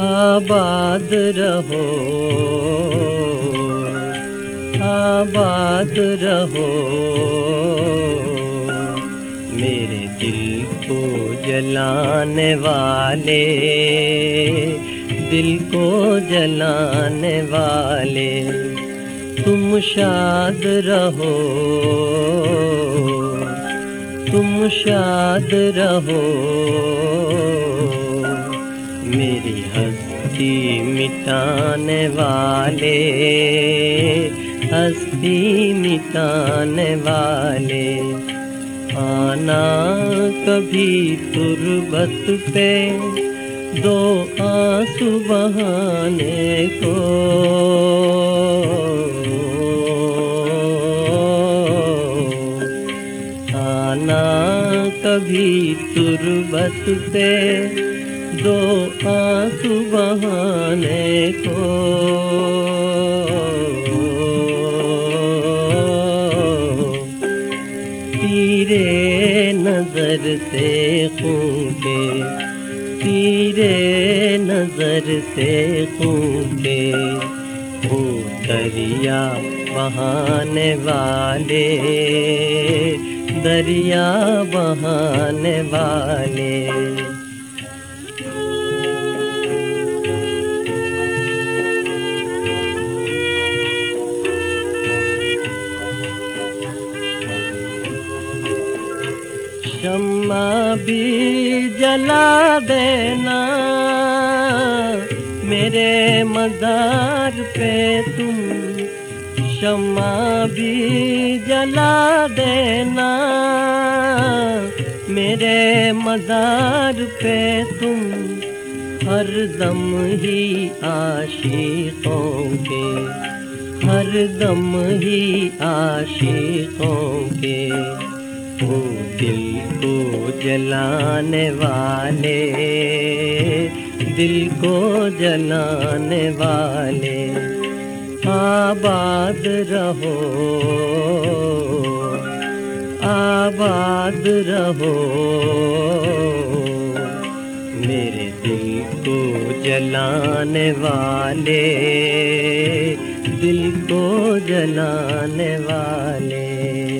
आबाद रहो। आबाद रहो। मेरे दिल को जलाने वाले, दिल को जलाने वाले, तुम शाद रहो। तुम शाद रहो। मेरी हस्ती मिटाने वाले, हस्ती मिटाने वाले। आना कभी तुरबत पे, दो आँसू बहाने को। आना कभी तुरबत पे दो आँसू बहाने को। तीरे नज़र से के तीरे नज़र से के ओ दरिया बहाने वाले, दरिया बहाने वाले। शम्मा भी जला देना। मेरे मजार पे तुम शम्मा भी जला देना। मेरे मजार पे तुम हर दम ही आशिकों के, हर दम ही आशिकों के। ओ दिल को जलाने वाले, दिल को जलाने वाले। आबाद रहो आबाद रहो। मेरे दिल को जलाने वाले, दिल को जलाने वाले।